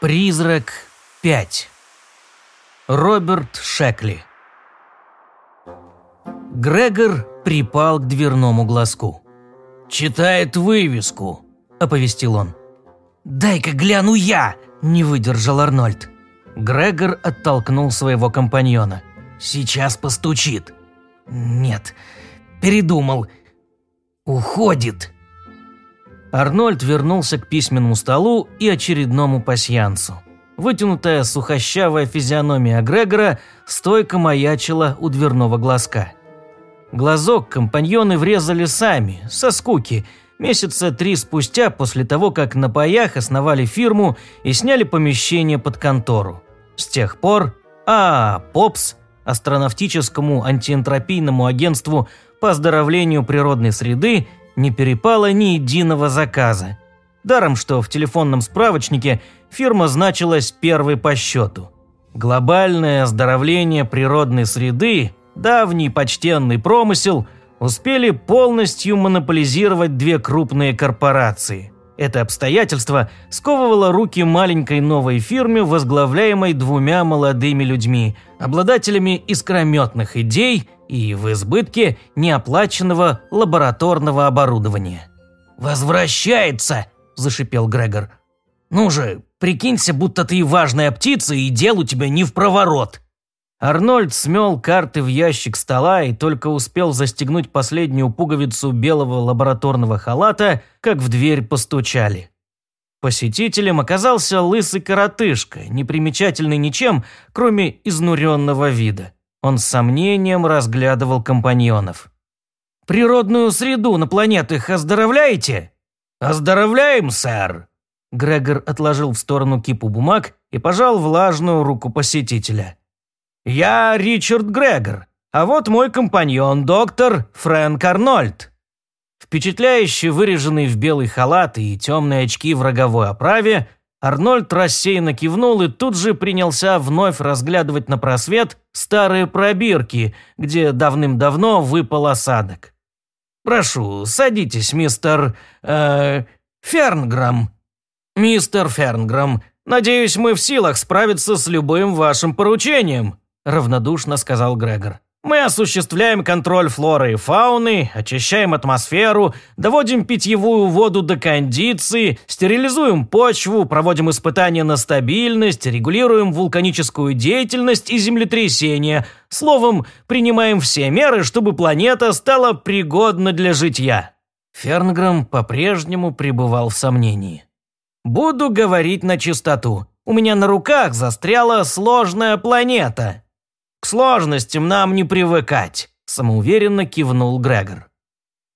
Призрак 5. Роберт Шекли. Грегор припал к дверному глазку. «Читает вывеску», – оповестил он. «Дай-ка гляну я!» – не выдержал Арнольд. Грегор оттолкнул своего компаньона. «Сейчас постучит». «Нет, передумал. Уходит». Арнольд вернулся к письменному столу и очередному пасьянсу. Вытянутая сухощавая физиономия Грегора стойко маячила у дверного глазка. Глазок компаньоны врезали сами, со скуки, месяца три спустя после того, как на паях основали фирму и сняли помещение под контору. С тех пор а ПОПС, астронавтическому антиэнтропийному агентству по оздоровлению природной среды – не перепало ни единого заказа. Даром, что в телефонном справочнике фирма значилась первой по счету. Глобальное оздоровление природной среды, давний почтенный промысел, успели полностью монополизировать две крупные корпорации. Это обстоятельство сковывало руки маленькой новой фирме, возглавляемой двумя молодыми людьми, обладателями искрометных идей и в избытке неоплаченного лабораторного оборудования. «Возвращается!» – зашипел Грегор. «Ну же, прикинься, будто ты важная птица, и дел у тебя не в проворот!» Арнольд смел карты в ящик стола и только успел застегнуть последнюю пуговицу белого лабораторного халата, как в дверь постучали. Посетителем оказался лысый коротышка, непримечательный ничем, кроме изнуренного вида. Он с сомнением разглядывал компаньонов. «Природную среду на планетах оздоровляете?» «Оздоровляем, сэр!» Грегор отложил в сторону кипу бумаг и пожал влажную руку посетителя. «Я Ричард Грегор, а вот мой компаньон, доктор Фрэнк Арнольд». Впечатляющий выреженный в белый халат и темные очки в роговой оправе – Арнольд рассеянно кивнул и тут же принялся вновь разглядывать на просвет старые пробирки, где давным-давно выпал осадок. «Прошу, садитесь, мистер... Э, Фернграм». «Мистер Фернграм, надеюсь, мы в силах справиться с любым вашим поручением», равнодушно сказал Грегор. Мы осуществляем контроль флоры и фауны, очищаем атмосферу, доводим питьевую воду до кондиции, стерилизуем почву, проводим испытания на стабильность, регулируем вулканическую деятельность и землетрясения. Словом, принимаем все меры, чтобы планета стала пригодна для житья. Фернграм по-прежнему пребывал в сомнении. «Буду говорить на чистоту. У меня на руках застряла сложная планета. «К сложностям нам не привыкать», – самоуверенно кивнул Грегор.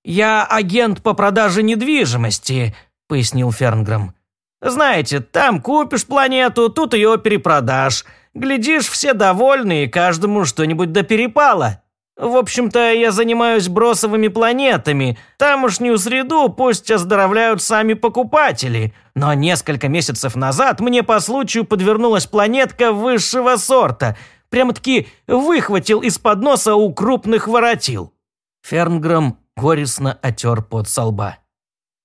«Я агент по продаже недвижимости», – пояснил Фернграм. «Знаете, там купишь планету, тут ее перепродашь. Глядишь, все довольны и каждому что-нибудь до перепала. В общем-то, я занимаюсь бросовыми планетами. Тамошнюю среду пусть оздоровляют сами покупатели. Но несколько месяцев назад мне по случаю подвернулась планетка высшего сорта – прямо-таки выхватил из-под носа у крупных воротил. Фернграм горестно отер под со лба.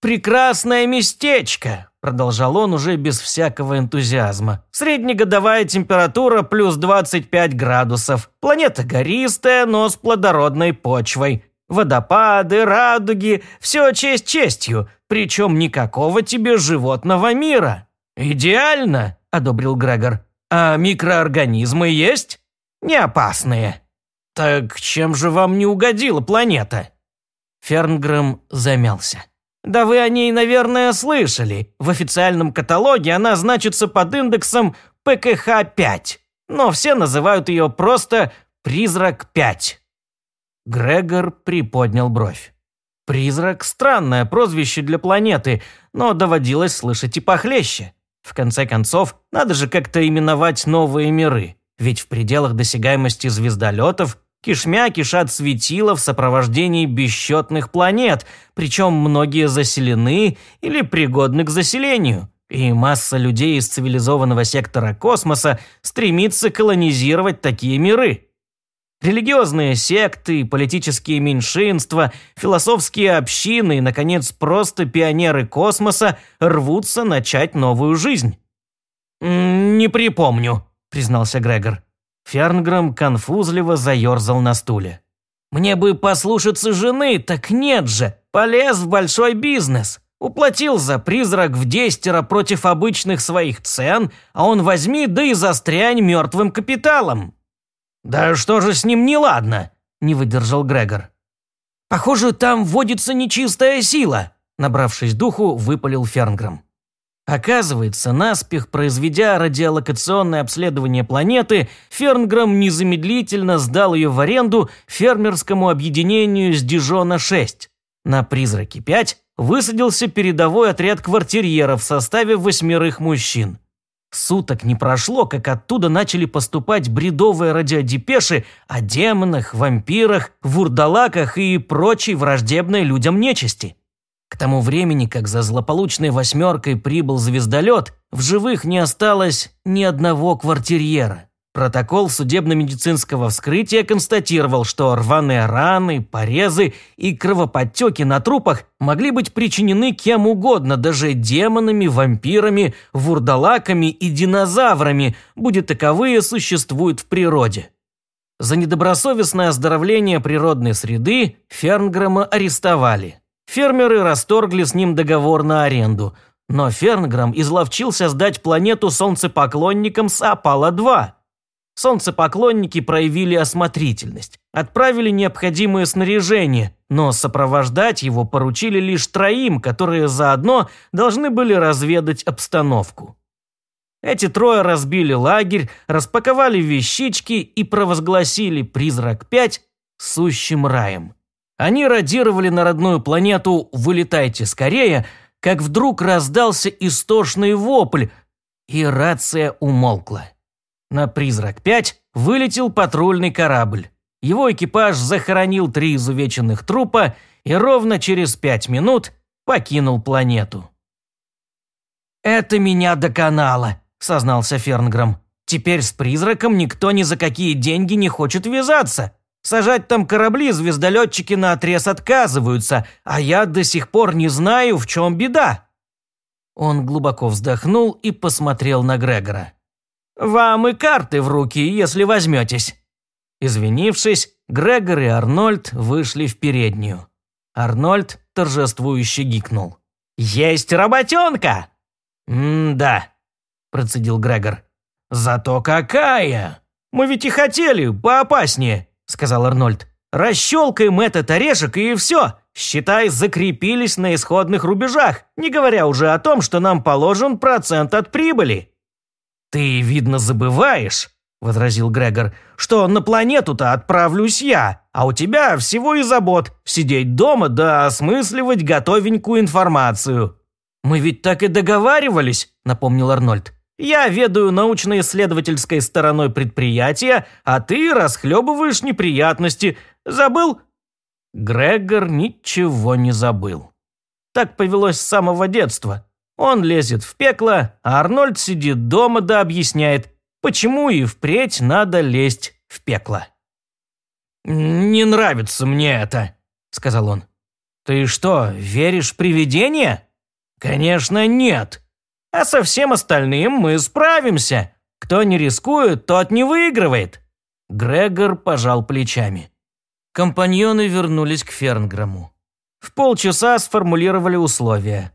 «Прекрасное местечко!» – продолжал он уже без всякого энтузиазма. «Среднегодовая температура плюс 25 градусов. Планета гористая, но с плодородной почвой. Водопады, радуги – все честь честью, причем никакого тебе животного мира». «Идеально!» – одобрил Грегор. «А микроорганизмы есть?» не опасные. Так чем же вам не угодила планета? Фернгрэм замялся. Да вы о ней, наверное, слышали. В официальном каталоге она значится под индексом ПКХ-5, но все называют ее просто «Призрак-5». Грегор приподнял бровь. «Призрак» – странное прозвище для планеты, но доводилось слышать и похлеще. В конце концов, надо же как-то именовать новые миры. Ведь в пределах досягаемости звездолетов кишмя кишат светила в сопровождении бесчетных планет, причем многие заселены или пригодны к заселению. И масса людей из цивилизованного сектора космоса стремится колонизировать такие миры. Религиозные секты, политические меньшинства, философские общины и, наконец, просто пионеры космоса рвутся начать новую жизнь. «Не припомню», – признался Грегор. Фернграм конфузливо заерзал на стуле. «Мне бы послушаться жены, так нет же, полез в большой бизнес. Уплатил за призрак в десятеро против обычных своих цен, а он возьми да и застрянь мертвым капиталом». «Да что же с ним неладно?» – не выдержал Грегор. «Похоже, там водится нечистая сила», – набравшись духу, выпалил Фернграм. Оказывается, наспех произведя радиолокационное обследование планеты, Фернграм незамедлительно сдал ее в аренду фермерскому объединению с Дижона-6. На «Призраке-5» высадился передовой отряд квартирьеров в составе восьмерых мужчин. Суток не прошло, как оттуда начали поступать бредовые радиодепеши о демонах, вампирах, вурдалаках и прочей враждебной людям нечисти. К тому времени, как за злополучной восьмеркой прибыл звездолет, в живых не осталось ни одного квартирьера. Протокол судебно-медицинского вскрытия констатировал, что рваные раны, порезы и кровоподтеки на трупах могли быть причинены кем угодно, даже демонами, вампирами, вурдалаками и динозаврами, будет таковые существуют в природе. За недобросовестное оздоровление природной среды Фернграма арестовали. Фермеры расторгли с ним договор на аренду, но Фернграм изловчился сдать планету солнцепоклонникам с Апалла-2. Солнцепоклонники проявили осмотрительность, отправили необходимое снаряжение, но сопровождать его поручили лишь троим, которые заодно должны были разведать обстановку. Эти трое разбили лагерь, распаковали вещички и провозгласили «Призрак-5» сущим раем. Они радировали на родную планету «Вылетайте скорее», как вдруг раздался истошный вопль, и рация умолкла. На «Призрак-5» вылетел патрульный корабль. Его экипаж захоронил три изувеченных трупа и ровно через пять минут покинул планету. «Это меня доконало», – сознался Фернграм. «Теперь с призраком никто ни за какие деньги не хочет вязаться. Сажать там корабли звездолетчики на отрез отказываются, а я до сих пор не знаю, в чем беда». Он глубоко вздохнул и посмотрел на Грегора. «Вам и карты в руки, если возьметесь». Извинившись, Грегор и Арнольд вышли в переднюю. Арнольд торжествующе гикнул. «Есть работенка!» «М-да», – процедил Грегор. «Зато какая! Мы ведь и хотели поопаснее сказал Арнольд. «Расщелкаем этот орешек и все. Считай, закрепились на исходных рубежах, не говоря уже о том, что нам положен процент от прибыли». «Ты, видно, забываешь», – возразил Грегор, «что на планету-то отправлюсь я, а у тебя всего и забот сидеть дома да осмысливать готовенькую информацию». «Мы ведь так и договаривались», – напомнил Арнольд. Я ведаю научно-исследовательской стороной предприятия, а ты расхлебываешь неприятности. Забыл?» Грегор ничего не забыл. Так повелось с самого детства. Он лезет в пекло, а Арнольд сидит дома да объясняет, почему и впредь надо лезть в пекло. «Не нравится мне это», — сказал он. «Ты что, веришь в привидения?» «Конечно, нет. А со всем остальным мы справимся. Кто не рискует, тот не выигрывает». Грегор пожал плечами. Компаньоны вернулись к Фернграму. В полчаса сформулировали условия.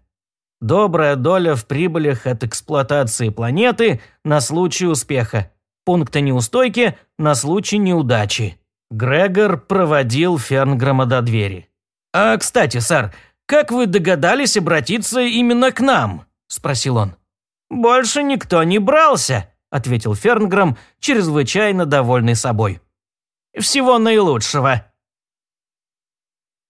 Добрая доля в прибылях от эксплуатации планеты на случай успеха. Пункты неустойки на случай неудачи. Грегор проводил Фернграма до двери. «А, кстати, сэр, как вы догадались обратиться именно к нам?» – спросил он. «Больше никто не брался», – ответил Фернграм, чрезвычайно довольный собой. «Всего наилучшего».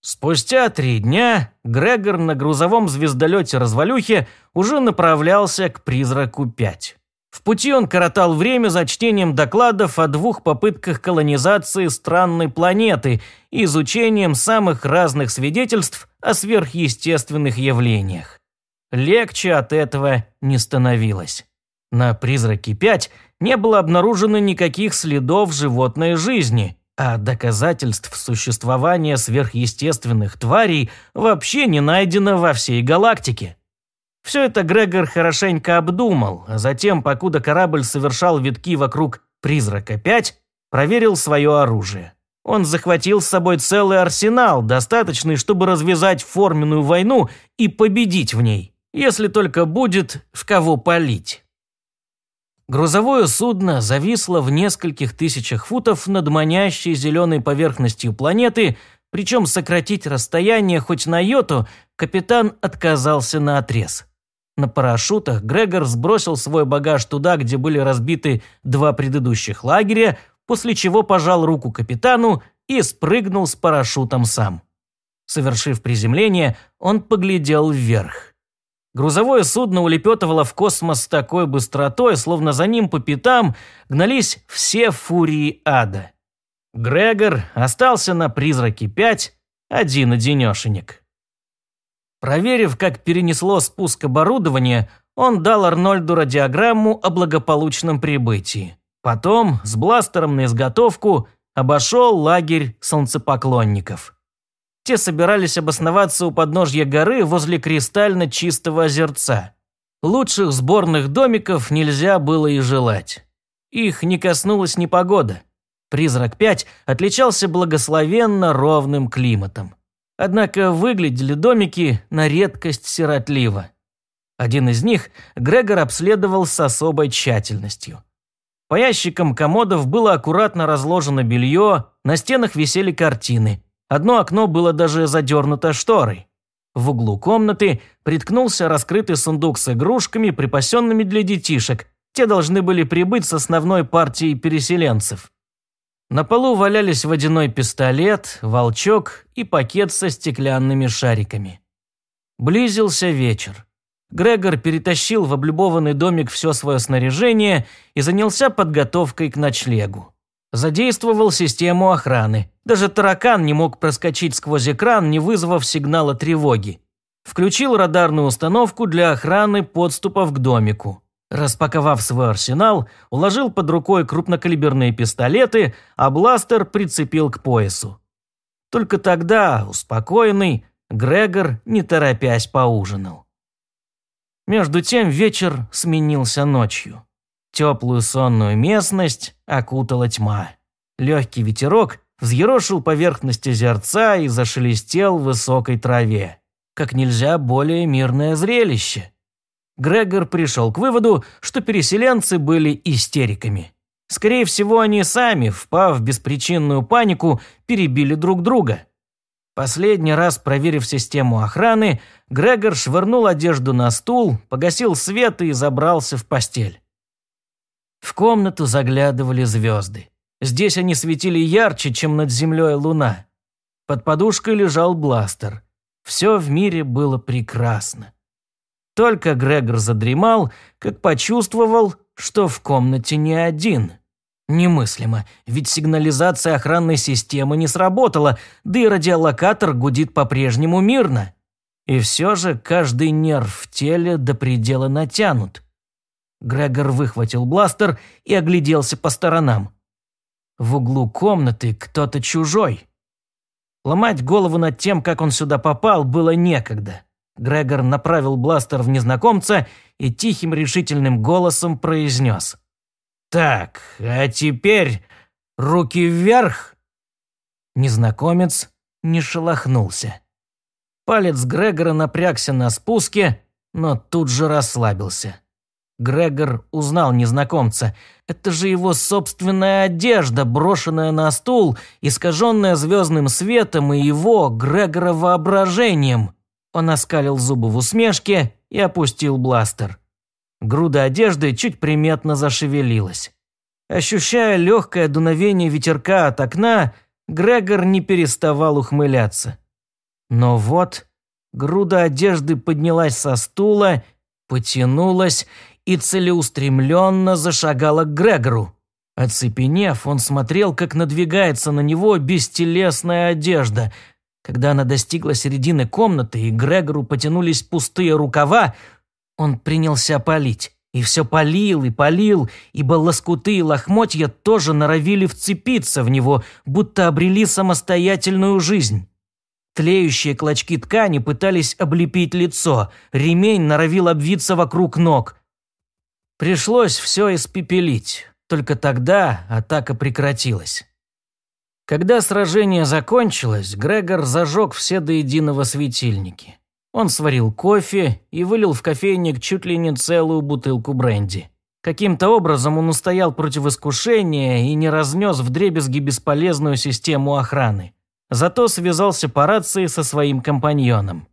Спустя три дня Грегор на грузовом звездолете-развалюхе уже направлялся к «Призраку-5». В пути он коротал время за чтением докладов о двух попытках колонизации странной планеты и изучением самых разных свидетельств о сверхъестественных явлениях. Легче от этого не становилось. На «Призраке-5» не было обнаружено никаких следов животной жизни, а доказательств существования сверхъестественных тварей вообще не найдено во всей галактике. Все это Грегор хорошенько обдумал, а затем, покуда корабль совершал витки вокруг «Призрака-5», проверил свое оружие. Он захватил с собой целый арсенал, достаточный, чтобы развязать форменную войну и победить в ней, если только будет в кого палить. Грузовое судно зависло в нескольких тысячах футов над манящей зеленой поверхностью планеты, причем сократить расстояние хоть на йоту капитан отказался на отрез. На парашютах Грегор сбросил свой багаж туда, где были разбиты два предыдущих лагеря, после чего пожал руку капитану и спрыгнул с парашютом сам. Совершив приземление, он поглядел вверх. Грузовое судно улепетывало в космос с такой быстротой, словно за ним по пятам гнались все фурии ада. Грегор остался на «Призраке 5», один-одинешенек. Проверив, как перенесло спуск оборудования, он дал Арнольду радиограмму о благополучном прибытии. Потом, с бластером на изготовку, обошел лагерь солнцепоклонников. Те собирались обосноваться у подножья горы возле кристально чистого озерца. Лучших сборных домиков нельзя было и желать. Их не коснулась ни погода. «Призрак-5» отличался благословенно ровным климатом. Однако выглядели домики на редкость сиротливо. Один из них Грегор обследовал с особой тщательностью. По ящикам комодов было аккуратно разложено белье, на стенах висели картины. Одно окно было даже задернуто шторой. В углу комнаты приткнулся раскрытый сундук с игрушками, припасенными для детишек. Те должны были прибыть с основной партией переселенцев. На полу валялись водяной пистолет, волчок и пакет со стеклянными шариками. Близился вечер. Грегор перетащил в облюбованный домик все свое снаряжение и занялся подготовкой к ночлегу. Задействовал систему охраны. Даже таракан не мог проскочить сквозь экран, не вызвав сигнала тревоги. Включил радарную установку для охраны подступов к домику. Распаковав свой арсенал, уложил под рукой крупнокалиберные пистолеты, а бластер прицепил к поясу. Только тогда, успокоенный, Грегор, не торопясь, поужинал. Между тем вечер сменился ночью. Теплую сонную местность окутала тьма. Легкий ветерок взъерошил поверхность озерца и зашелестел в высокой траве. Как нельзя более мирное зрелище. Грегор пришел к выводу, что переселенцы были истериками. Скорее всего, они сами, впав в беспричинную панику, перебили друг друга. Последний раз проверив систему охраны, Грегор швырнул одежду на стул, погасил свет и забрался в постель. В комнату заглядывали звезды. Здесь они светили ярче, чем над землей луна. Под подушкой лежал бластер. Все в мире было прекрасно. Только Грегор задремал, как почувствовал, что в комнате не один. Немыслимо, ведь сигнализация охранной системы не сработала, да и радиолокатор гудит по-прежнему мирно. И все же каждый нерв в теле до предела натянут. Грегор выхватил бластер и огляделся по сторонам. В углу комнаты кто-то чужой. Ломать голову над тем, как он сюда попал, было некогда. Грегор направил бластер в незнакомца и тихим решительным голосом произнес. «Так, а теперь руки вверх!» Незнакомец не шелохнулся. Палец Грегора напрягся на спуске, но тут же расслабился. Грегор узнал незнакомца. Это же его собственная одежда, брошенная на стул, искаженная звездным светом и его, Грегора, воображением. Он оскалил зубы в усмешке и опустил бластер. Груда одежды чуть приметно зашевелилась. Ощущая легкое дуновение ветерка от окна, Грегор не переставал ухмыляться. Но вот груда одежды поднялась со стула, потянулась и целеустремленно зашагала к Грегору. Оцепенев, он смотрел, как надвигается на него бестелесная одежда, когда она достигла середины комнаты и Грегору потянулись пустые рукава, он принялся палить. И все полил и полил, ибо лоскуты и лохмотья тоже норовили вцепиться в него, будто обрели самостоятельную жизнь. Тлеющие клочки ткани пытались облепить лицо, ремень норовил обвиться вокруг ног. Пришлось все испепелить. Только тогда атака прекратилась. Когда сражение закончилось, Грегор зажег все до единого светильники. Он сварил кофе и вылил в кофейник чуть ли не целую бутылку бренди. Каким-то образом он устоял против искушения и не разнес вдребезги бесполезную систему охраны. Зато связался по рации со своим компаньоном.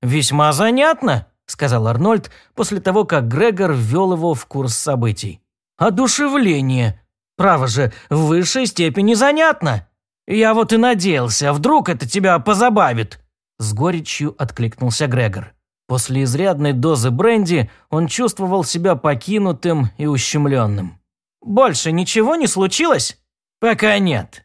«Весьма занятно», – сказал Арнольд после того, как Грегор ввел его в курс событий. «Одушевление. Право же, в высшей степени занятно. Я вот и надеялся, вдруг это тебя позабавит». С горечью откликнулся Грегор. После изрядной дозы бренди он чувствовал себя покинутым и ущемленным. «Больше ничего не случилось?» «Пока нет».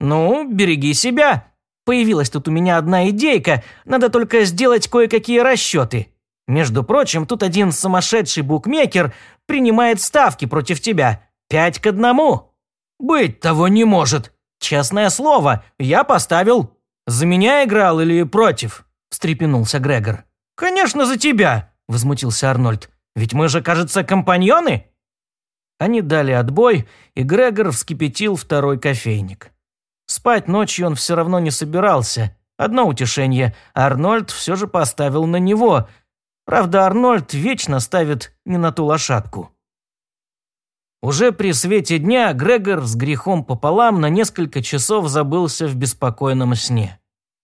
«Ну, береги себя. Появилась тут у меня одна идейка, надо только сделать кое-какие расчеты. Между прочим, тут один сумасшедший букмекер принимает ставки против тебя. Пять к одному». «Быть того не может. Честное слово, я поставил». «За меня играл или против?» – встрепенулся Грегор. «Конечно, за тебя!» – возмутился Арнольд. «Ведь мы же, кажется, компаньоны?» Они дали отбой, и Грегор вскипятил второй кофейник. Спать ночью он все равно не собирался. Одно утешение – Арнольд все же поставил на него. Правда, Арнольд вечно ставит не на ту лошадку. Уже при свете дня Грегор с грехом пополам на несколько часов забылся в беспокойном сне.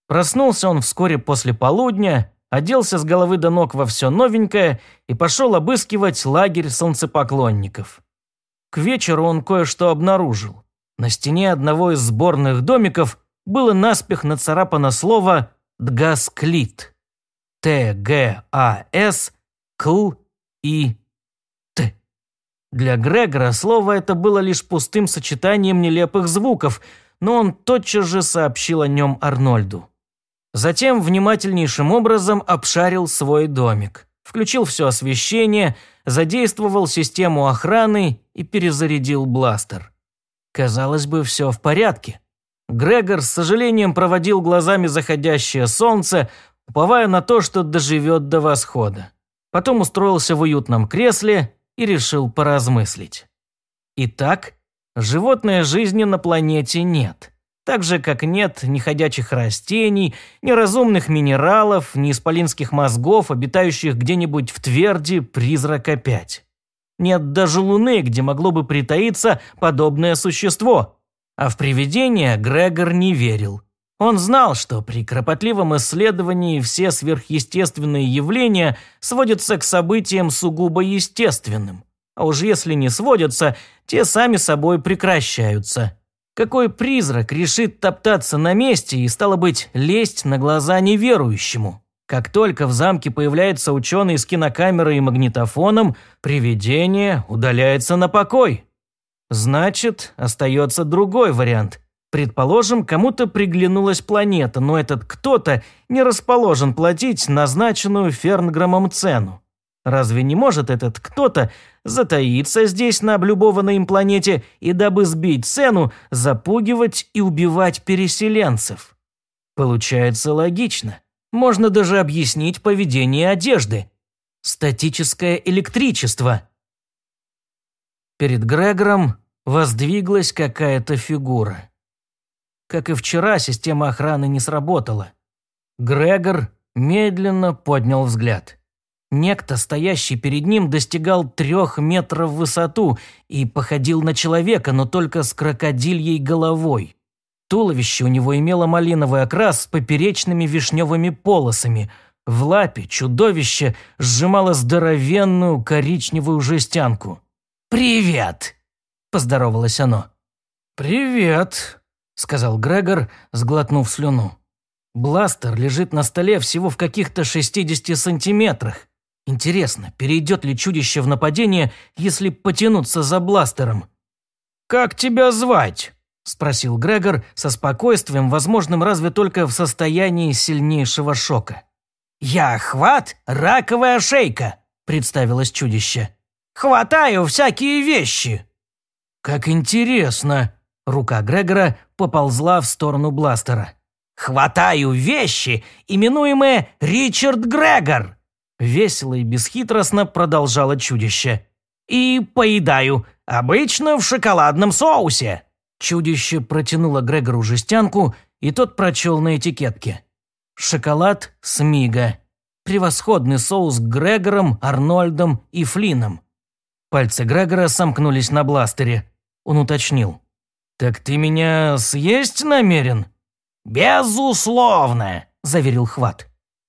Проснулся он вскоре после полудня, оделся с головы до ног во все новенькое и пошел обыскивать лагерь солнцепоклонников. К вечеру он кое-что обнаружил. На стене одного из сборных домиков было наспех нацарапано слово «Дгасклит». Т-Г-А-С, К-И для Грегора слово это было лишь пустым сочетанием нелепых звуков, но он тотчас же сообщил о нем Арнольду. Затем внимательнейшим образом обшарил свой домик, включил все освещение, задействовал систему охраны и перезарядил бластер. Казалось бы, все в порядке. Грегор с сожалением проводил глазами заходящее солнце, уповая на то, что доживет до восхода. Потом устроился в уютном кресле и решил поразмыслить. Итак, животной жизни на планете нет. Так же, как нет ни ходячих растений, ни разумных минералов, ни исполинских мозгов, обитающих где-нибудь в тверди призрака 5. Нет даже Луны, где могло бы притаиться подобное существо. А в привидения Грегор не верил. Он знал, что при кропотливом исследовании все сверхъестественные явления сводятся к событиям сугубо естественным. А уж если не сводятся, те сами собой прекращаются. Какой призрак решит топтаться на месте и, стало быть, лезть на глаза неверующему? Как только в замке появляется ученый с кинокамерой и магнитофоном, привидение удаляется на покой. Значит, остается другой вариант – Предположим, кому-то приглянулась планета, но этот кто-то не расположен платить назначенную Фернграмом цену. Разве не может этот кто-то затаиться здесь на облюбованной им планете и, дабы сбить цену, запугивать и убивать переселенцев? Получается логично. Можно даже объяснить поведение одежды. Статическое электричество. Перед Грегором воздвиглась какая-то фигура. Как и вчера, система охраны не сработала. Грегор медленно поднял взгляд. Некто, стоящий перед ним, достигал трех метров в высоту и походил на человека, но только с крокодильей головой. Туловище у него имело малиновый окрас с поперечными вишневыми полосами. В лапе чудовище сжимало здоровенную коричневую жестянку. «Привет!» – поздоровалось оно. «Привет!» – сказал Грегор, сглотнув слюну. Бластер лежит на столе всего в каких-то 60 сантиметрах. Интересно, перейдет ли чудище в нападение, если потянуться за бластером? «Как тебя звать?» – спросил Грегор со спокойствием, возможным разве только в состоянии сильнейшего шока. «Я хват, раковая шейка», – представилось чудище. «Хватаю всякие вещи». «Как интересно», Рука Грегора поползла в сторону бластера. Хватаю вещи, именуемые Ричард Грегор!» Весело и бесхитростно продолжало чудище. «И поедаю, обычно в шоколадном соусе!» Чудище протянуло Грегору жестянку, и тот прочел на этикетке. «Шоколад Смига. Превосходный соус Грегором, Арнольдом и Флином». Пальцы Грегора сомкнулись на бластере. Он уточнил. «Так ты меня съесть намерен?» «Безусловно», – заверил Хват.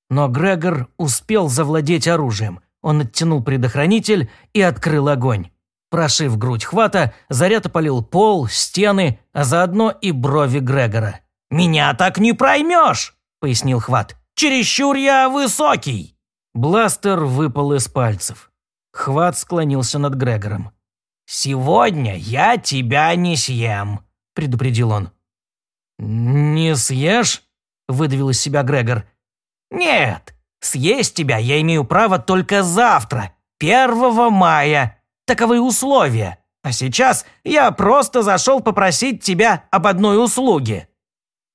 Но Грегор успел завладеть оружием. Он оттянул предохранитель и открыл огонь. Прошив грудь Хвата, заряд опалил пол, стены, а заодно и брови Грегора. «Меня так не проймешь!» – пояснил Хват. «Чересчур я высокий!» Бластер выпал из пальцев. Хват склонился над Грегором. «Сегодня я тебя не съем», – предупредил он. «Не съешь?» – выдавил из себя Грегор. «Нет, съесть тебя я имею право только завтра, 1 мая. Таковы условия. А сейчас я просто зашел попросить тебя об одной услуге».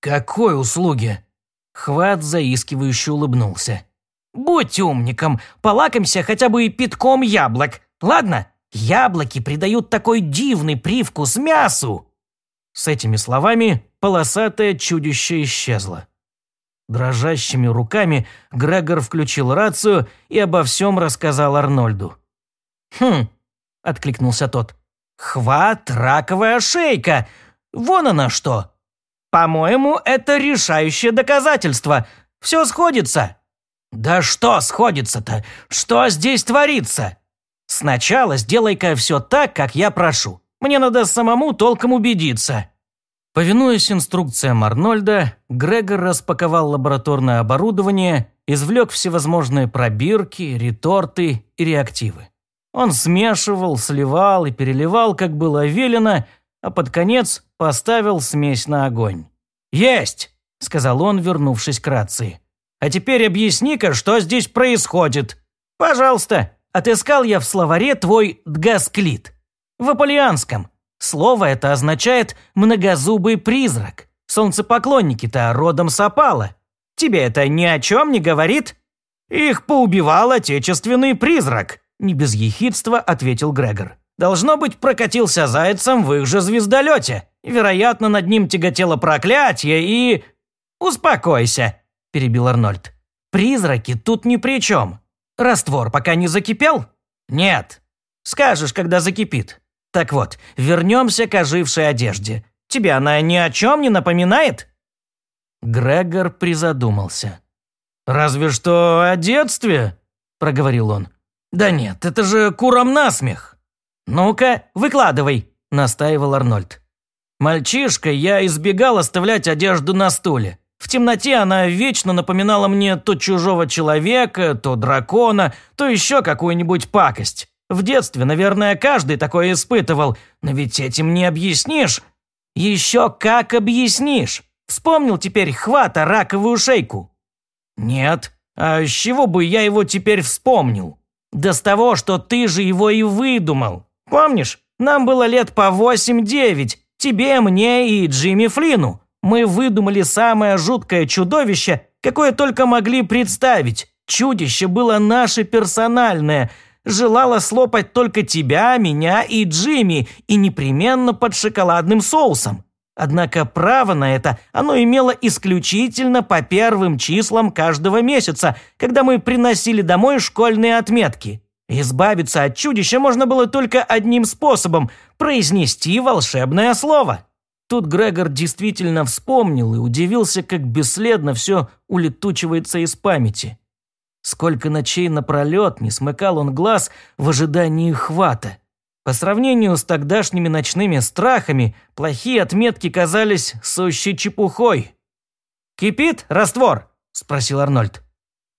«Какой услуге?» Хват заискивающе улыбнулся. «Будь умником, полакомься хотя бы и пятком яблок, ладно? Яблоки придают такой дивный привкус мясу!» С этими словами полосатое чудище исчезло. Дрожащими руками Грегор включил рацию и обо всем рассказал Арнольду. «Хм», – откликнулся тот. «Хват, раковая шейка! Вон она что! По-моему, это решающее доказательство. Все сходится». «Да что сходится-то? Что здесь творится?» «Сначала сделай-ка все так, как я прошу. Мне надо самому толком убедиться». Повинуясь инструкциям Арнольда, Грегор распаковал лабораторное оборудование, извлек всевозможные пробирки, реторты и реактивы. Он смешивал, сливал и переливал, как было велено, а под конец поставил смесь на огонь. «Есть!» – сказал он, вернувшись к рации. «А теперь объясни-ка, что здесь происходит. Пожалуйста, отыскал я в словаре твой дгасклит. В аполианском. Слово это означает «многозубый призрак». Солнцепоклонники-то родом с. Тебе это ни о чем не говорит? Их поубивал отечественный призрак, не без ехидства ответил Грегор. Должно быть, прокатился зайцем в их же звездолете. Вероятно, над ним тяготело проклятие и... «Успокойся», – перебил Арнольд. «Призраки тут ни при чем. Раствор пока не закипел?» «Нет. Скажешь, когда закипит. Так вот, вернемся к ожившей одежде. Тебе она ни о чем не напоминает?» Грегор призадумался. «Разве что о детстве», – проговорил он. «Да нет, это же куром насмех». «Ну-ка, выкладывай», – настаивал Арнольд. «Мальчишка, я избегал оставлять одежду на стуле. В темноте она вечно напоминала мне то чужого человека, то дракона, то еще какую-нибудь пакость. В детстве, наверное, каждый такое испытывал, но ведь этим не объяснишь. Еще как объяснишь. Вспомнил теперь хвата раковую шейку? Нет. А с чего бы я его теперь вспомнил? Да с того, что ты же его и выдумал. Помнишь, нам было лет по 8-9, тебе, мне и Джимми Флину. Мы выдумали самое жуткое чудовище, какое только могли представить. Чудище было наше персональное – желала слопать только тебя, меня и Джимми, и непременно под шоколадным соусом. Однако право на это оно имело исключительно по первым числам каждого месяца, когда мы приносили домой школьные отметки. Избавиться от чудища можно было только одним способом – произнести волшебное слово. Тут Грегор действительно вспомнил и удивился, как бесследно все улетучивается из памяти. Сколько ночей напролет не смыкал он глаз в ожидании хвата. По сравнению с тогдашними ночными страхами, плохие отметки казались сущей чепухой. «Кипит раствор?» – спросил Арнольд.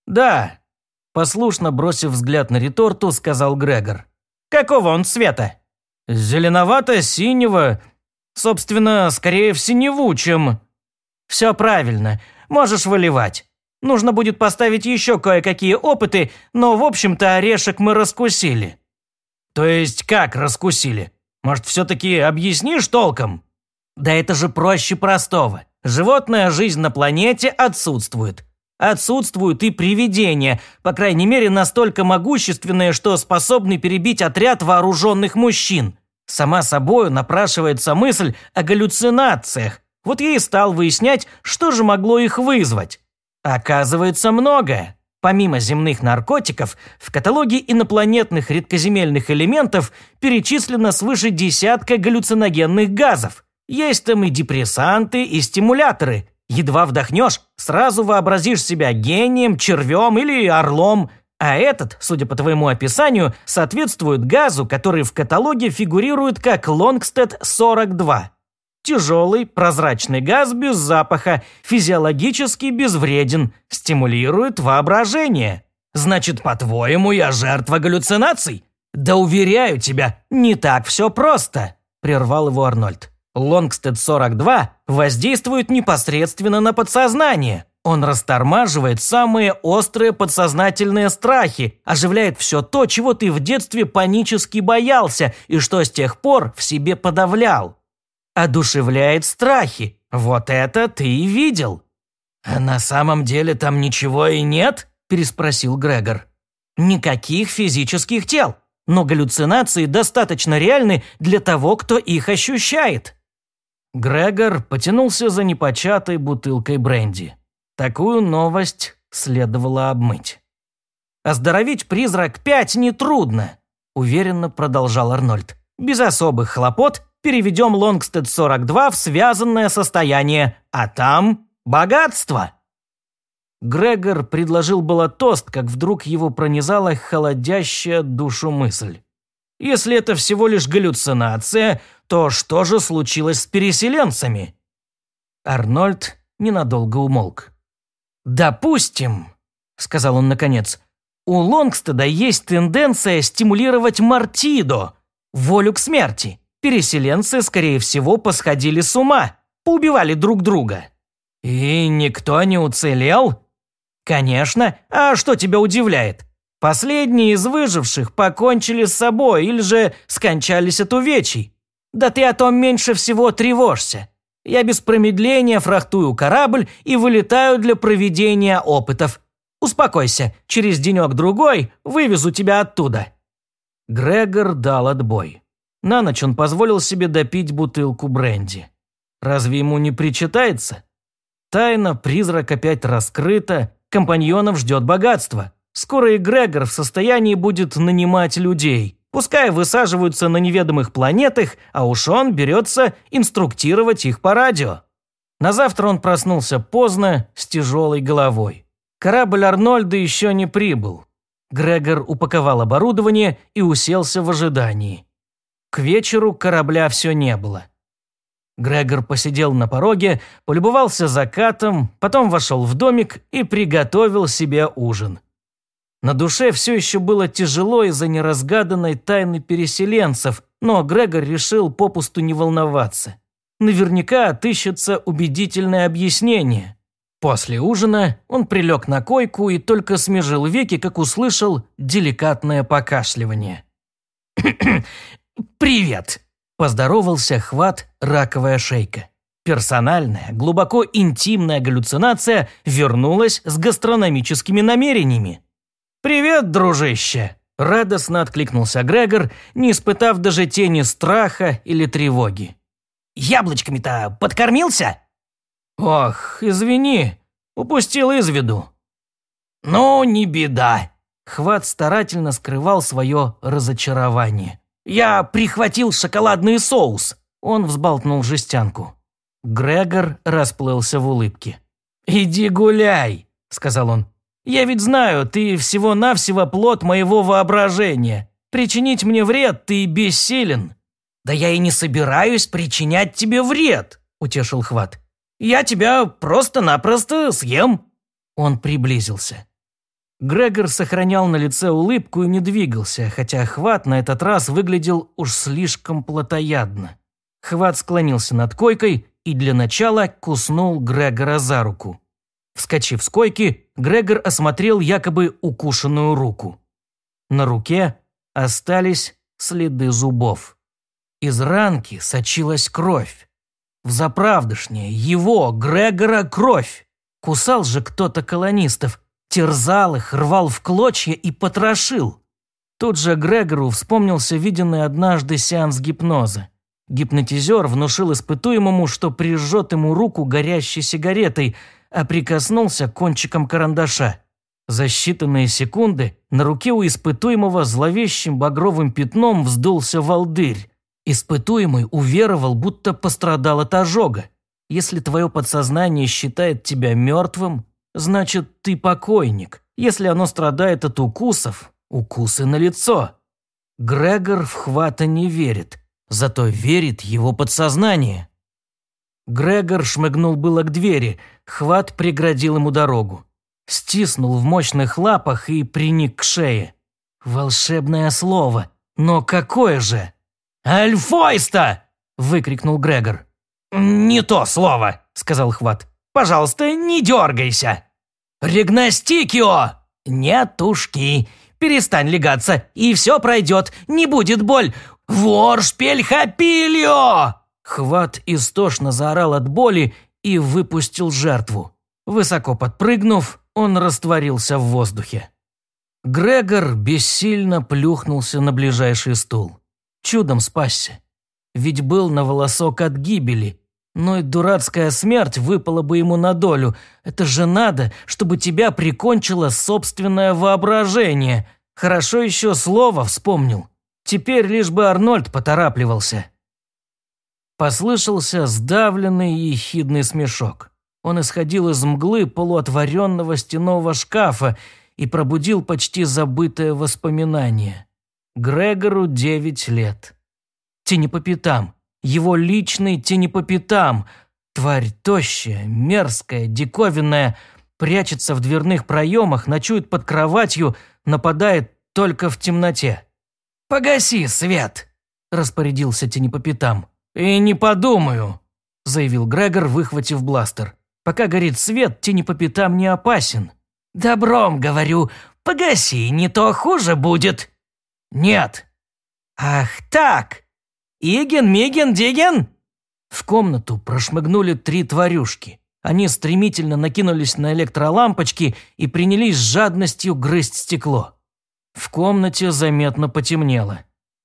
«Да», – послушно бросив взгляд на реторту, сказал Грегор. «Какого он цвета?» «Зеленовато-синего. Собственно, скорее в синеву, чем...» «Все правильно. Можешь выливать. Нужно будет поставить еще кое-какие опыты, но, в общем-то, орешек мы раскусили». «То есть как раскусили? Может, все-таки объяснишь толком?» «Да это же проще простого. Животная жизнь на планете отсутствует. Отсутствуют и привидения, по крайней мере настолько могущественные, что способны перебить отряд вооруженных мужчин. Сама собою напрашивается мысль о галлюцинациях. Вот я и стал выяснять, что же могло их вызвать. Оказывается, многое. Помимо земных наркотиков, в каталоге инопланетных редкоземельных элементов перечислено свыше десятка галлюциногенных газов. Есть там и депрессанты, и стимуляторы. Едва вдохнешь, сразу вообразишь себя гением, червем или орлом. А этот, судя по твоему описанию, соответствует газу, который в каталоге фигурирует как Лонгстед-42. Тяжелый, прозрачный газ без запаха, физиологически безвреден, стимулирует воображение. Значит, по-твоему, я жертва галлюцинаций? Да уверяю тебя, не так все просто, прервал его Арнольд. Лонгстед-42 воздействует непосредственно на подсознание. Он растормаживает самые острые подсознательные страхи, оживляет все то, чего ты в детстве панически боялся и что с тех пор в себе подавлял одушевляет страхи. Вот это ты и видел». «А на самом деле там ничего и нет?» – переспросил Грегор. «Никаких физических тел, но галлюцинации достаточно реальны для того, кто их ощущает». Грегор потянулся за непочатой бутылкой бренди. Такую новость следовало обмыть. «Оздоровить призрак пять нетрудно», – уверенно продолжал Арнольд. «Без особых хлопот переведем Лонгстед-42 в связанное состояние, а там богатство. Грегор предложил было тост, как вдруг его пронизала холодящая душу мысль. Если это всего лишь галлюцинация, то что же случилось с переселенцами? Арнольд ненадолго умолк. «Допустим», — сказал он наконец, — «у Лонгстеда есть тенденция стимулировать мартидо, волю к смерти. Переселенцы, скорее всего, посходили с ума, поубивали друг друга. И никто не уцелел? Конечно, а что тебя удивляет? Последние из выживших покончили с собой или же скончались от увечий. Да ты о том меньше всего тревожься. Я без промедления фрахтую корабль и вылетаю для проведения опытов. Успокойся, через денек-другой вывезу тебя оттуда». Грегор дал отбой. На ночь он позволил себе допить бутылку бренди. Разве ему не причитается? Тайна призрак опять раскрыта, компаньонов ждет богатство. Скоро и Грегор в состоянии будет нанимать людей. Пускай высаживаются на неведомых планетах, а уж он берется инструктировать их по радио. На завтра он проснулся поздно, с тяжелой головой. Корабль Арнольда еще не прибыл. Грегор упаковал оборудование и уселся в ожидании. К вечеру корабля все не было. Грегор посидел на пороге, полюбовался закатом, потом вошел в домик и приготовил себе ужин. На душе все еще было тяжело из-за неразгаданной тайны переселенцев, но Грегор решил попусту не волноваться. Наверняка отыщется убедительное объяснение. После ужина он прилег на койку и только смежил веки, как услышал деликатное покашливание. «Привет!» – поздоровался хват раковая шейка. Персональная, глубоко интимная галлюцинация вернулась с гастрономическими намерениями. «Привет, дружище!» – радостно откликнулся Грегор, не испытав даже тени страха или тревоги. «Яблочками-то подкормился?» «Ох, извини, упустил из виду». «Ну, не беда», – Хват старательно скрывал свое разочарование. «Я прихватил шоколадный соус!» Он взболтнул жестянку. Грегор расплылся в улыбке. «Иди гуляй», — сказал он. «Я ведь знаю, ты всего-навсего плод моего воображения. Причинить мне вред ты бессилен». «Да я и не собираюсь причинять тебе вред», — утешил Хват. «Я тебя просто-напросто съем». Он приблизился. Грегор сохранял на лице улыбку и не двигался, хотя Хват на этот раз выглядел уж слишком плотоядно. Хват склонился над койкой и для начала куснул Грегора за руку. Вскочив с койки, Грегор осмотрел якобы укушенную руку. На руке остались следы зубов. Из ранки сочилась кровь. В заправдышнее его, Грегора, кровь. Кусал же кто-то колонистов, терзал их, рвал в клочья и потрошил. Тут же Грегору вспомнился виденный однажды сеанс гипноза. Гипнотизер внушил испытуемому, что прижжет ему руку горящей сигаретой, а прикоснулся кончиком карандаша. За считанные секунды на руке у испытуемого зловещим багровым пятном вздулся волдырь. Испытуемый уверовал, будто пострадал от ожога. Если твое подсознание считает тебя мертвым, значит ты покойник. Если оно страдает от укусов, укусы на лицо. Грегор в хвата не верит, зато верит его подсознание. Грегор шмыгнул было к двери, хват преградил ему дорогу. Стиснул в мощных лапах и приник к шее. Волшебное слово, но какое же? «Альфойста!» – выкрикнул Грегор. «Не то слово», – сказал Хват. «Пожалуйста, не дергайся». «Регностикио!» «Нет ушки. Перестань легаться, и все пройдет, не будет боль. Воршпельхапильо!» Хват истошно заорал от боли и выпустил жертву. Высоко подпрыгнув, он растворился в воздухе. Грегор бессильно плюхнулся на ближайший стул. Чудом спасся. Ведь был на волосок от гибели. Но и дурацкая смерть выпала бы ему на долю. Это же надо, чтобы тебя прикончило собственное воображение. Хорошо еще слово вспомнил. Теперь лишь бы Арнольд поторапливался. Послышался сдавленный и ехидный смешок. Он исходил из мглы полуотворенного стенового шкафа и пробудил почти забытое воспоминание. Грегору девять лет. Тени по пятам. Его личный тени по пятам. Тварь тощая, мерзкая, диковинная, прячется в дверных проемах, ночует под кроватью, нападает только в темноте. «Погаси свет!» – распорядился тени по пятам. «И не подумаю», – заявил Грегор, выхватив бластер. «Пока горит свет, тени по пятам не опасен». «Добром, говорю, погаси, не то хуже будет», «Нет». «Ах так! Иген, Миген, Диген?» В комнату прошмыгнули три тварюшки. Они стремительно накинулись на электролампочки и принялись с жадностью грызть стекло. В комнате заметно потемнело.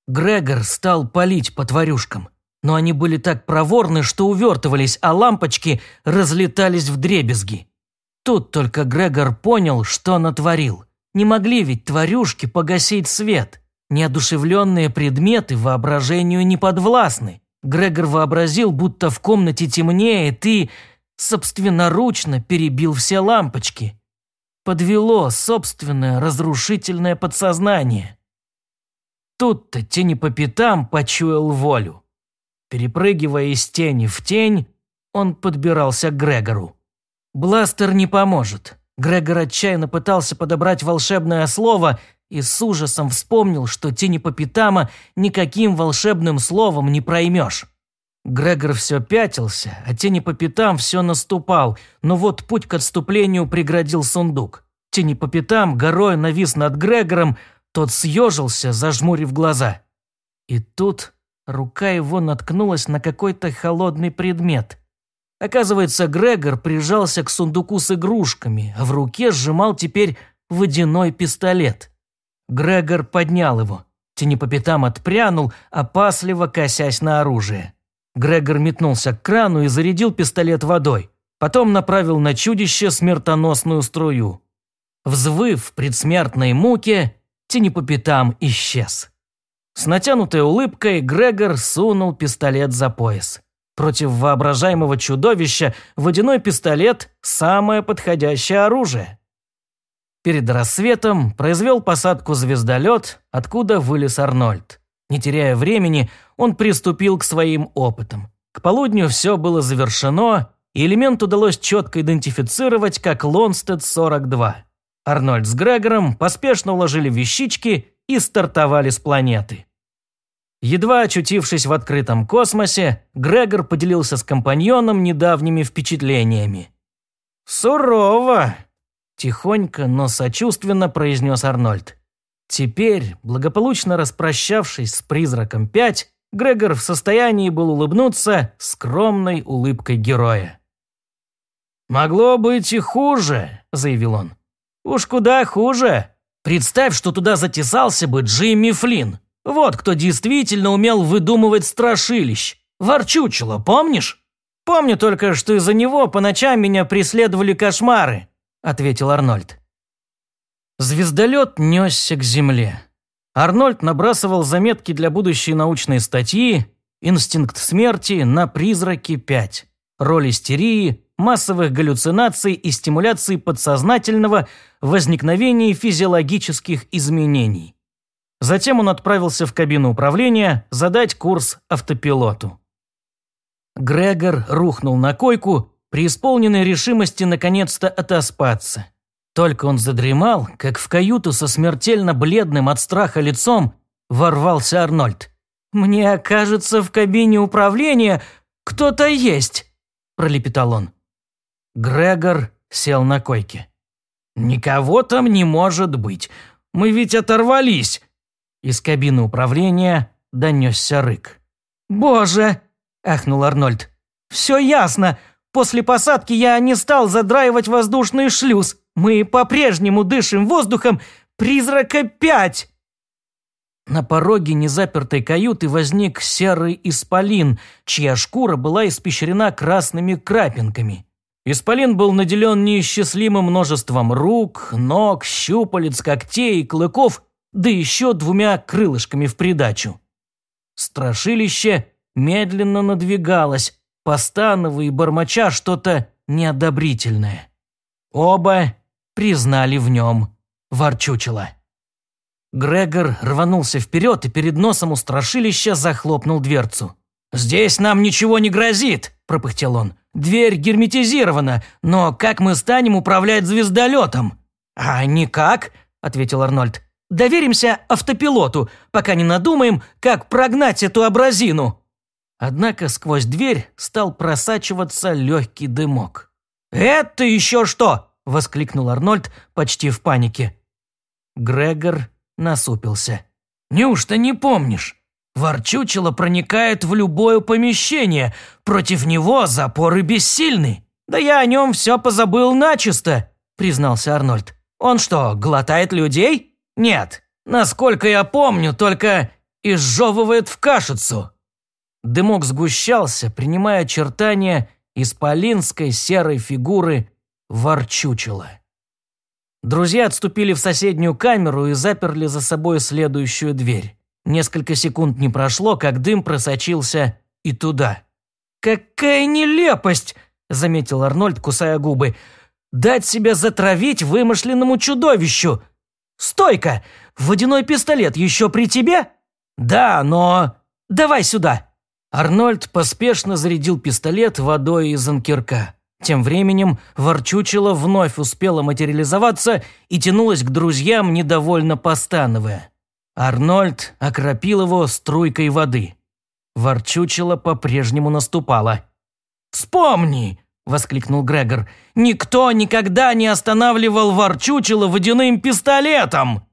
Грегор стал палить по тварюшкам, но они были так проворны, что увертывались, а лампочки разлетались в дребезги. Тут только Грегор понял, что натворил. Не могли ведь тварюшки погасить свет. Неодушевленные предметы воображению не подвластны. Грегор вообразил, будто в комнате темнеет и собственноручно перебил все лампочки. Подвело собственное разрушительное подсознание. Тут-то тени по пятам почуял волю. Перепрыгивая из тени в тень, он подбирался к Грегору. Бластер не поможет. Грегор отчаянно пытался подобрать волшебное слово – и с ужасом вспомнил, что тени по пятама никаким волшебным словом не проймешь. Грегор все пятился, а тени по пятам все наступал, но вот путь к отступлению преградил сундук. Тени по пятам горой навис над Грегором, тот съежился, зажмурив глаза. И тут рука его наткнулась на какой-то холодный предмет. Оказывается, Грегор прижался к сундуку с игрушками, а в руке сжимал теперь водяной пистолет. Грегор поднял его. Тени по пятам отпрянул, опасливо косясь на оружие. Грегор метнулся к крану и зарядил пистолет водой. Потом направил на чудище смертоносную струю. Взвыв в предсмертной муке, тени по пятам исчез. С натянутой улыбкой Грегор сунул пистолет за пояс. Против воображаемого чудовища водяной пистолет – самое подходящее оружие. Перед рассветом произвел посадку звездолет, откуда вылез Арнольд. Не теряя времени, он приступил к своим опытам. К полудню все было завершено, и элемент удалось четко идентифицировать как Лонстед-42. Арнольд с Грегором поспешно уложили вещички и стартовали с планеты. Едва очутившись в открытом космосе, Грегор поделился с компаньоном недавними впечатлениями. «Сурово», Тихонько, но сочувственно произнес Арнольд. Теперь, благополучно распрощавшись с призраком 5, Грегор в состоянии был улыбнуться скромной улыбкой героя. «Могло быть и хуже», – заявил он. «Уж куда хуже. Представь, что туда затесался бы Джимми Флинн. Вот кто действительно умел выдумывать страшилищ. Ворчучело, помнишь? Помню только, что из-за него по ночам меня преследовали кошмары», – ответил Арнольд. Звездолет несся к земле. Арнольд набрасывал заметки для будущей научной статьи «Инстинкт смерти на призраки 5. Роль истерии, массовых галлюцинаций и стимуляции подсознательного возникновения физиологических изменений». Затем он отправился в кабину управления задать курс автопилоту. Грегор рухнул на койку, преисполненной решимости наконец-то отоспаться. Только он задремал, как в каюту со смертельно бледным от страха лицом ворвался Арнольд. «Мне кажется, в кабине управления кто-то есть», – пролепетал он. Грегор сел на койке. «Никого там не может быть. Мы ведь оторвались!» Из кабины управления донесся рык. «Боже!» – ахнул Арнольд. «Все ясно. После посадки я не стал задраивать воздушный шлюз. Мы по-прежнему дышим воздухом призрака пять. На пороге незапертой каюты возник серый исполин, чья шкура была испещрена красными крапинками. Исполин был наделен неисчислимым множеством рук, ног, щупалец, когтей и клыков, да еще двумя крылышками в придачу. Страшилище медленно надвигалось, постановая и бормоча что-то неодобрительное. Оба признали в нем ворчучело. Грегор рванулся вперед и перед носом у страшилища захлопнул дверцу. «Здесь нам ничего не грозит», – пропыхтел он. «Дверь герметизирована, но как мы станем управлять звездолетом?» «А никак», – ответил Арнольд. «Доверимся автопилоту, пока не надумаем, как прогнать эту абразину». Однако сквозь дверь стал просачиваться легкий дымок. «Это еще что?» – воскликнул Арнольд почти в панике. Грегор насупился. «Неужто не помнишь? Ворчучело проникает в любое помещение. Против него запоры бессильны». «Да я о нем все позабыл начисто», – признался Арнольд. «Он что, глотает людей?» «Нет. Насколько я помню, только изжевывает в кашицу». Дымок сгущался, принимая очертания исполинской серой фигуры ворчучила. Друзья отступили в соседнюю камеру и заперли за собой следующую дверь. Несколько секунд не прошло, как дым просочился и туда. «Какая нелепость!» – заметил Арнольд, кусая губы. «Дать себя затравить вымышленному чудовищу! Стойка! Водяной пистолет еще при тебе?» «Да, но...» «Давай сюда!» Арнольд поспешно зарядил пистолет водой из анкерка. Тем временем Ворчучело вновь успела материализоваться и тянулась к друзьям, недовольно постановая. Арнольд окропил его струйкой воды. Ворчучело по-прежнему наступала. «Вспомни!» – воскликнул Грегор. «Никто никогда не останавливал Ворчучело водяным пистолетом!»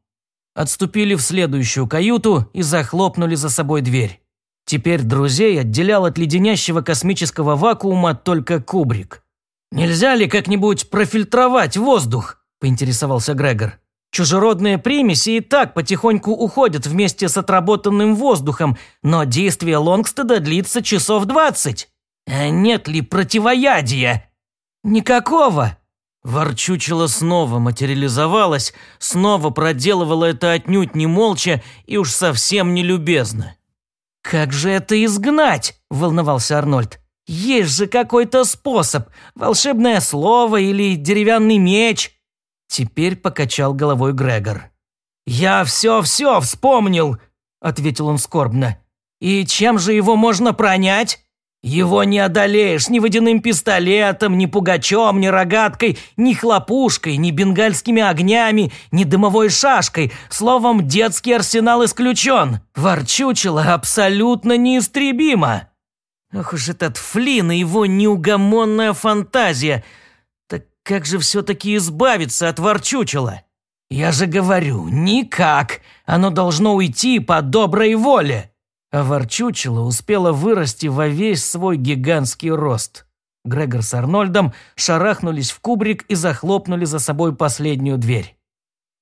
Отступили в следующую каюту и захлопнули за собой дверь. Теперь друзей отделял от леденящего космического вакуума только кубрик. «Нельзя ли как-нибудь профильтровать воздух?» – поинтересовался Грегор. «Чужеродные примеси и так потихоньку уходят вместе с отработанным воздухом, но действие Лонгстеда длится часов двадцать. А нет ли противоядия?» «Никакого!» Ворчучила снова материализовалась, снова проделывала это отнюдь не молча и уж совсем не любезно. «Как же это изгнать?» – волновался Арнольд. Есть же какой-то способ, волшебное слово или деревянный меч. Теперь покачал головой Грегор. «Я все-все вспомнил», – ответил он скорбно. «И чем же его можно пронять? Его не одолеешь ни водяным пистолетом, ни пугачом, ни рогаткой, ни хлопушкой, ни бенгальскими огнями, ни дымовой шашкой. Словом, детский арсенал исключен. Ворчучило абсолютно неистребимо». Ох уж этот Флин и его неугомонная фантазия. Так как же все-таки избавиться от ворчучела? Я же говорю, никак. Оно должно уйти по доброй воле. А ворчучело успела вырасти во весь свой гигантский рост. Грегор с Арнольдом шарахнулись в кубрик и захлопнули за собой последнюю дверь.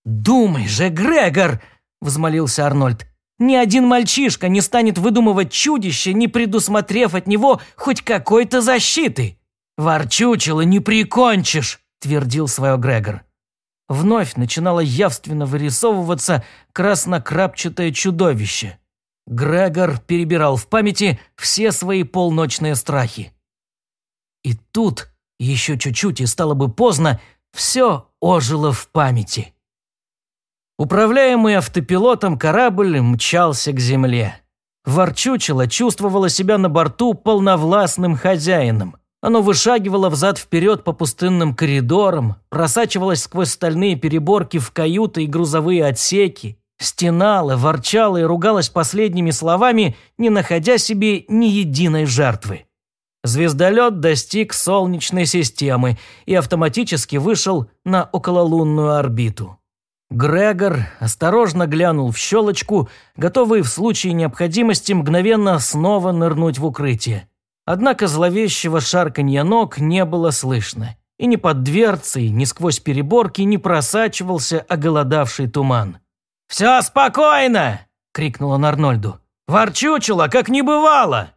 «Думай же, Грегор!» – взмолился Арнольд. «Ни один мальчишка не станет выдумывать чудище, не предусмотрев от него хоть какой-то защиты!» «Ворчучело не прикончишь!» – твердил свое Грегор. Вновь начинало явственно вырисовываться краснокрапчатое чудовище. Грегор перебирал в памяти все свои полночные страхи. И тут, еще чуть-чуть и стало бы поздно, все ожило в памяти. Управляемый автопилотом корабль мчался к земле. Ворчучело чувствовало себя на борту полновластным хозяином. Оно вышагивало взад-вперед по пустынным коридорам, просачивалось сквозь стальные переборки в каюты и грузовые отсеки, стенало, ворчало и ругалось последними словами, не находя себе ни единой жертвы. Звездолет достиг Солнечной системы и автоматически вышел на окололунную орбиту. Грегор осторожно глянул в щелочку, готовый в случае необходимости мгновенно снова нырнуть в укрытие. Однако зловещего шарканья ног не было слышно. И ни под дверцей, ни сквозь переборки не просачивался оголодавший туман. «Все спокойно!» – крикнул он Арнольду. «Ворчучело, как не бывало!»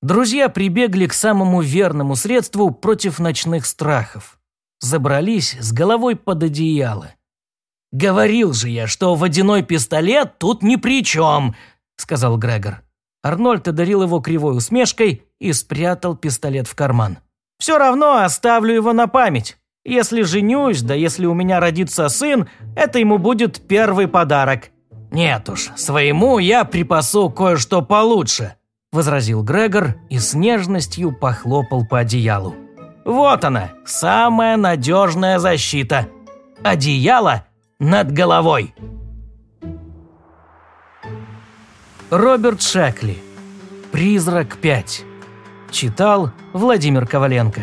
Друзья прибегли к самому верному средству против ночных страхов. Забрались с головой под одеяло. «Говорил же я, что водяной пистолет тут ни при чем», – сказал Грегор. Арнольд одарил его кривой усмешкой и спрятал пистолет в карман. «Все равно оставлю его на память. Если женюсь, да если у меня родится сын, это ему будет первый подарок». «Нет уж, своему я припасу кое-что получше», – возразил Грегор и с нежностью похлопал по одеялу. «Вот она, самая надежная защита. Одеяло над головой». Роберт Шекли. «Призрак 5». Читал Владимир Коваленко.